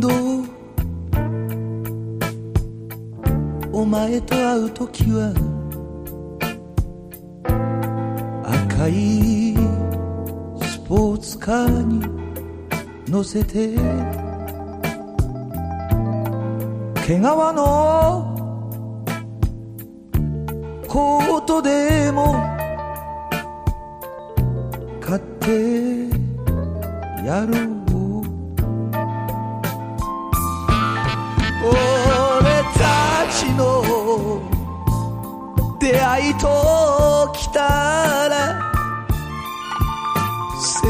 度お前と会う時は赤いスポーツカーに乗せて毛皮のコートでも買ってやる。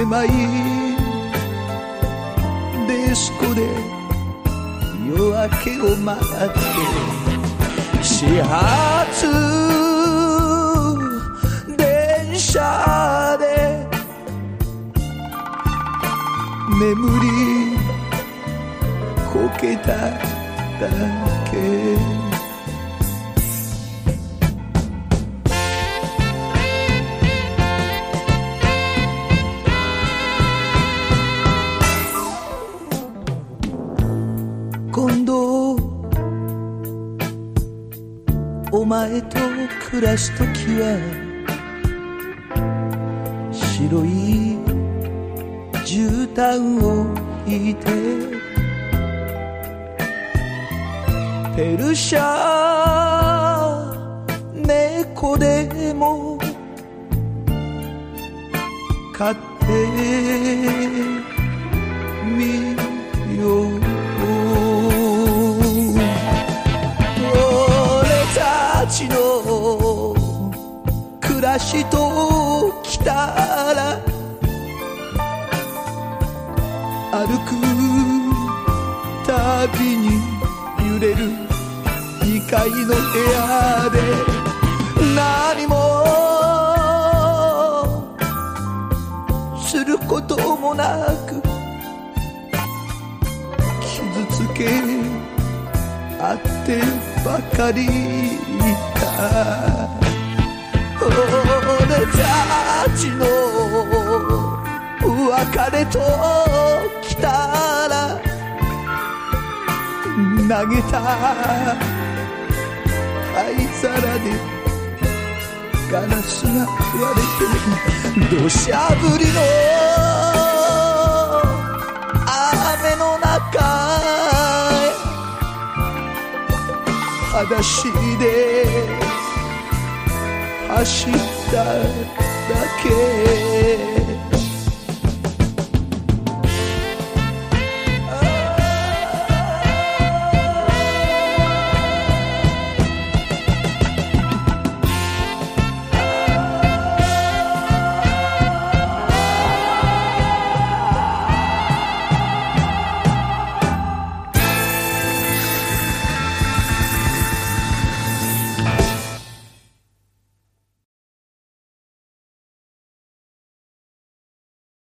狭い。デスコで夜明けを待って始発電車で眠りこけただけ。今度お前と暮らすときは白い絨毯を引いてペルシャ猫でも飼ってみるらしときたら歩くたびに揺れる2階の部屋で何もすることもなく傷つけ合ってばかりいたときたら投げた灰皿でガラスが割れて土砂降りの雨の中へ裸足で走っただけ。